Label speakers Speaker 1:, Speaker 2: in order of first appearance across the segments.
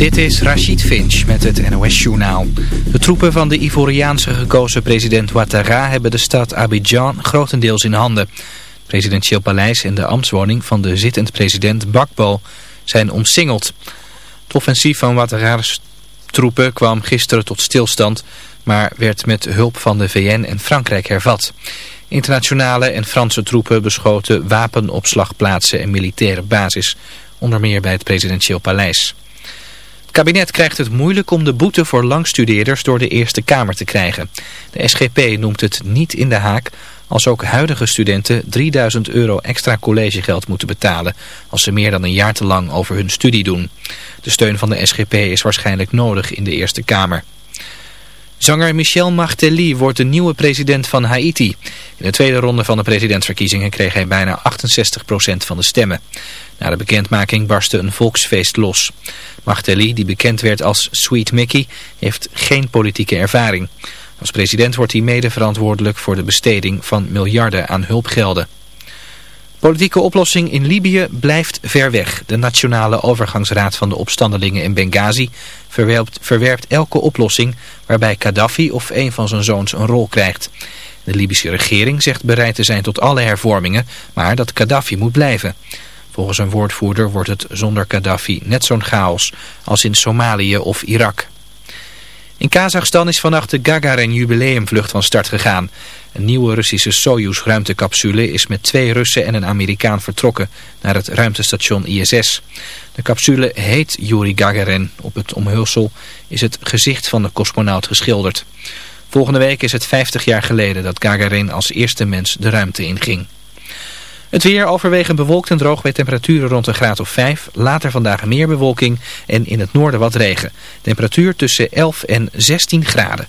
Speaker 1: Dit is Rachid Finch met het NOS-journaal. De troepen van de Ivoriaanse gekozen president Ouattara hebben de stad Abidjan grotendeels in handen. Presidentieel paleis en de ambtswoning van de zittend president Bakbo zijn omsingeld. Het offensief van Ouattara's troepen kwam gisteren tot stilstand, maar werd met hulp van de VN en Frankrijk hervat. Internationale en Franse troepen beschoten wapenopslagplaatsen en militaire basis, onder meer bij het presidentieel paleis. Het kabinet krijgt het moeilijk om de boete voor langstudeerders door de Eerste Kamer te krijgen. De SGP noemt het niet in de haak als ook huidige studenten 3000 euro extra collegegeld moeten betalen als ze meer dan een jaar te lang over hun studie doen. De steun van de SGP is waarschijnlijk nodig in de Eerste Kamer. Zanger Michel Martelly wordt de nieuwe president van Haiti. In de tweede ronde van de presidentsverkiezingen kreeg hij bijna 68% van de stemmen. Na de bekendmaking barstte een volksfeest los. Martelly, die bekend werd als Sweet Mickey, heeft geen politieke ervaring. Als president wordt hij mede verantwoordelijk voor de besteding van miljarden aan hulpgelden. Politieke oplossing in Libië blijft ver weg. De Nationale Overgangsraad van de opstandelingen in Benghazi verwerpt, elke oplossing waarbij Gaddafi of een van zijn zoons een rol krijgt. De Libische regering zegt bereid te zijn tot alle hervormingen, maar dat Gaddafi moet blijven. Volgens een woordvoerder wordt het zonder Gaddafi net zo'n chaos als in Somalië of Irak. In Kazachstan is vannacht de Gagarin jubileumvlucht van start gegaan. Een nieuwe Russische Soyuz ruimtecapsule is met twee Russen en een Amerikaan vertrokken naar het ruimtestation ISS. De capsule heet Yuri Gagarin. Op het omhulsel is het gezicht van de cosmonaut geschilderd. Volgende week is het 50 jaar geleden dat Gagarin als eerste mens de ruimte inging. Het weer overwegend bewolkt en droog bij temperaturen rond een graad of 5. Later vandaag meer bewolking en in het noorden wat regen. Temperatuur tussen 11 en 16 graden.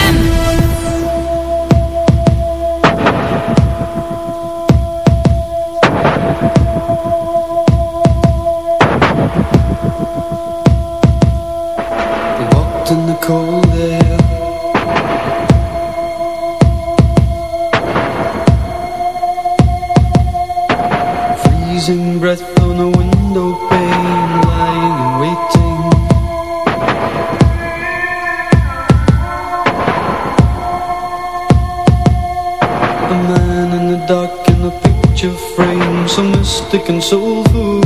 Speaker 2: dark in the picture frame So mystic and soulful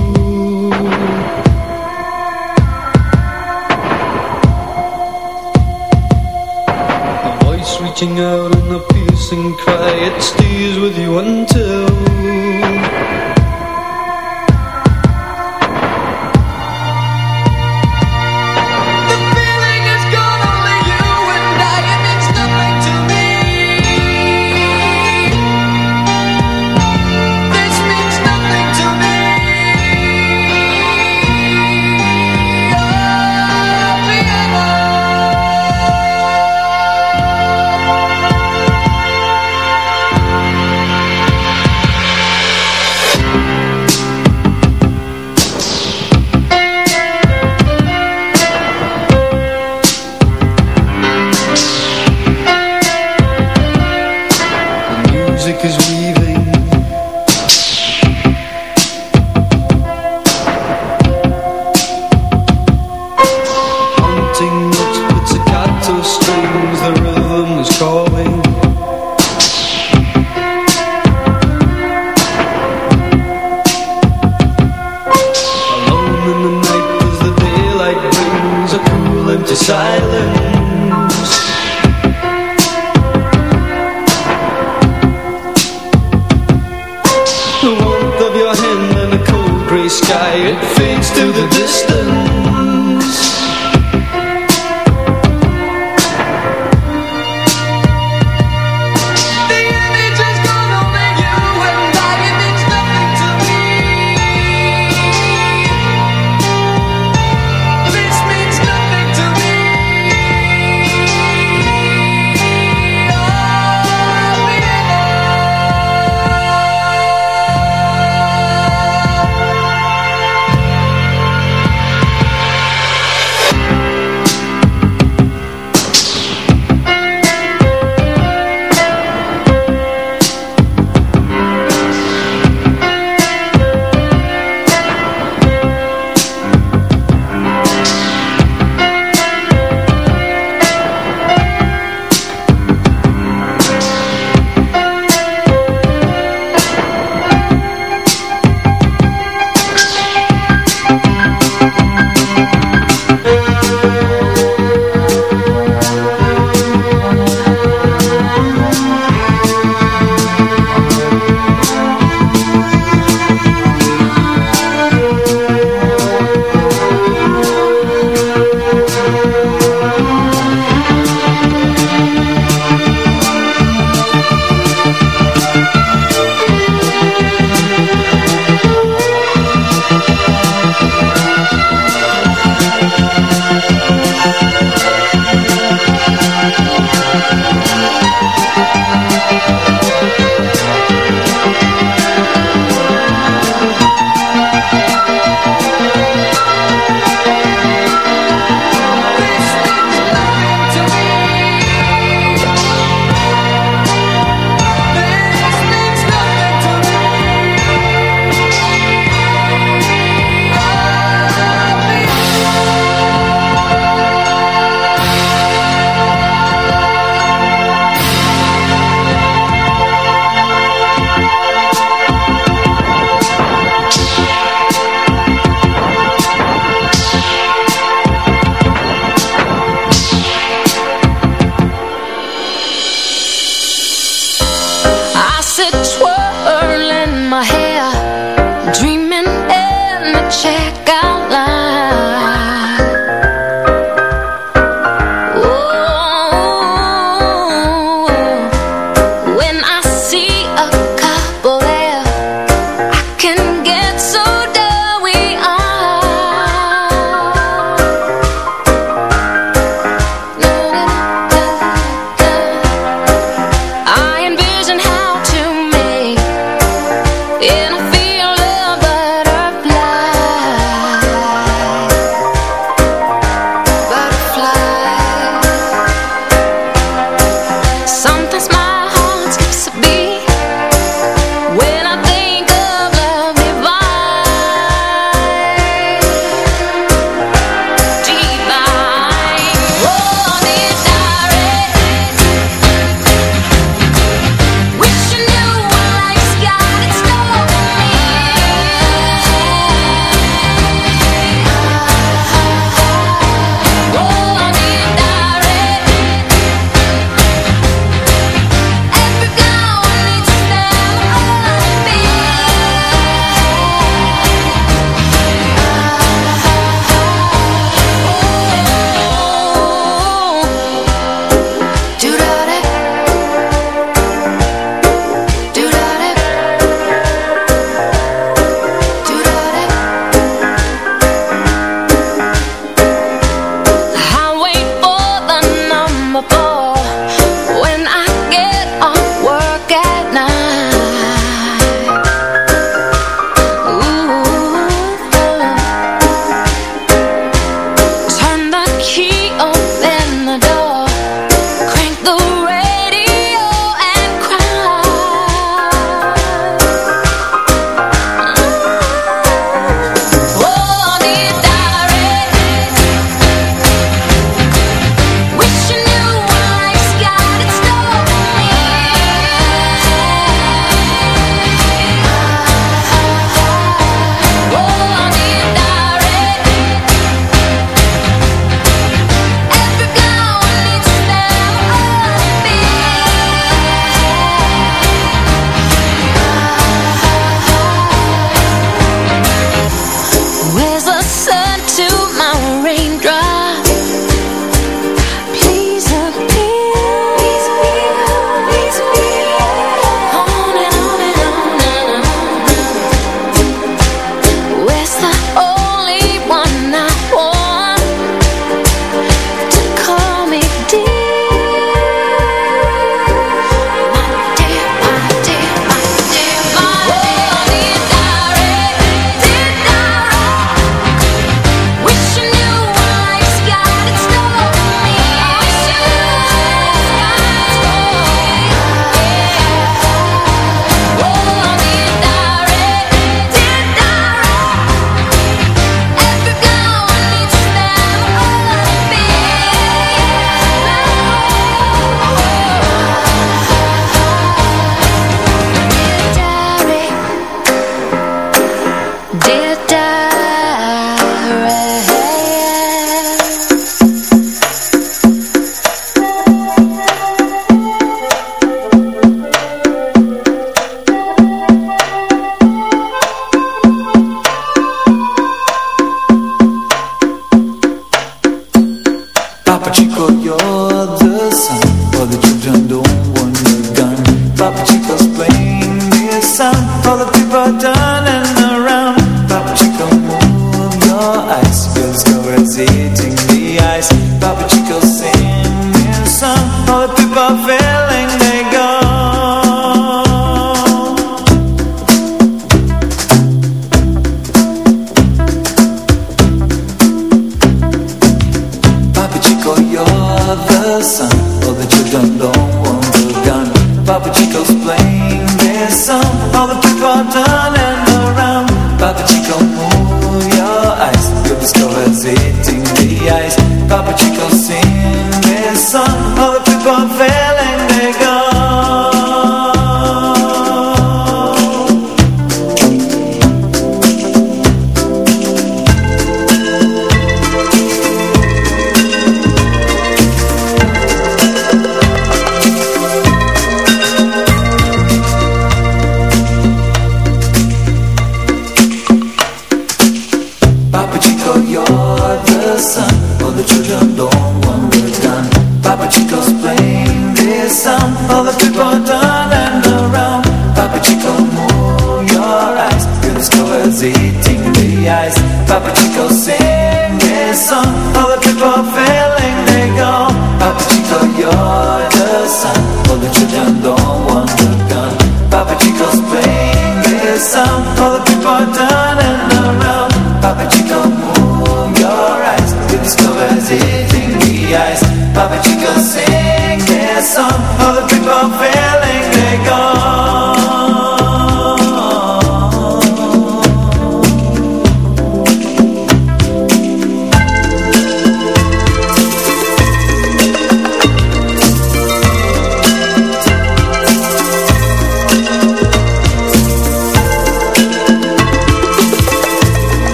Speaker 2: people failing, they go up to your descent, de the children don't.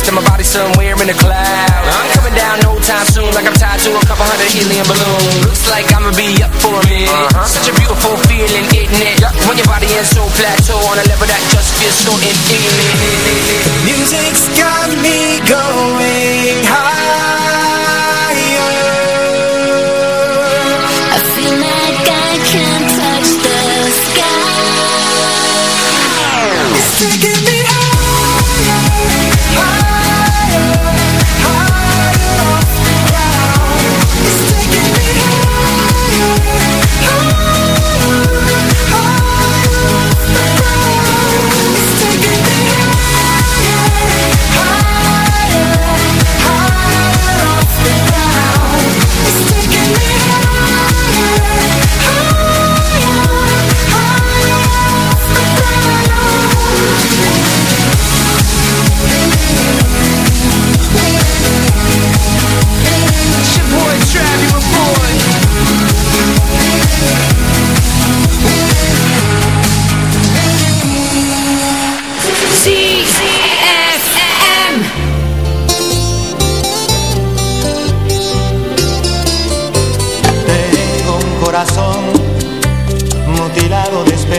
Speaker 2: And
Speaker 3: my body somewhere in the cloud. I'm coming down no time soon, like I'm tied to a couple hundred helium balloons. Looks like I'ma be up for a minute. Uh -huh. Such a beautiful feeling, isn't it? Yeah. When your body is so plateau on a level that just feels so infinite.
Speaker 4: Music's got me going higher.
Speaker 5: I feel like I can touch the sky.
Speaker 4: It's taking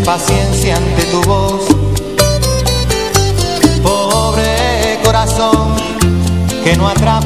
Speaker 6: impaciencia ante tu voz. Pobre corazón que no atrapa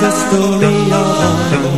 Speaker 7: the story of our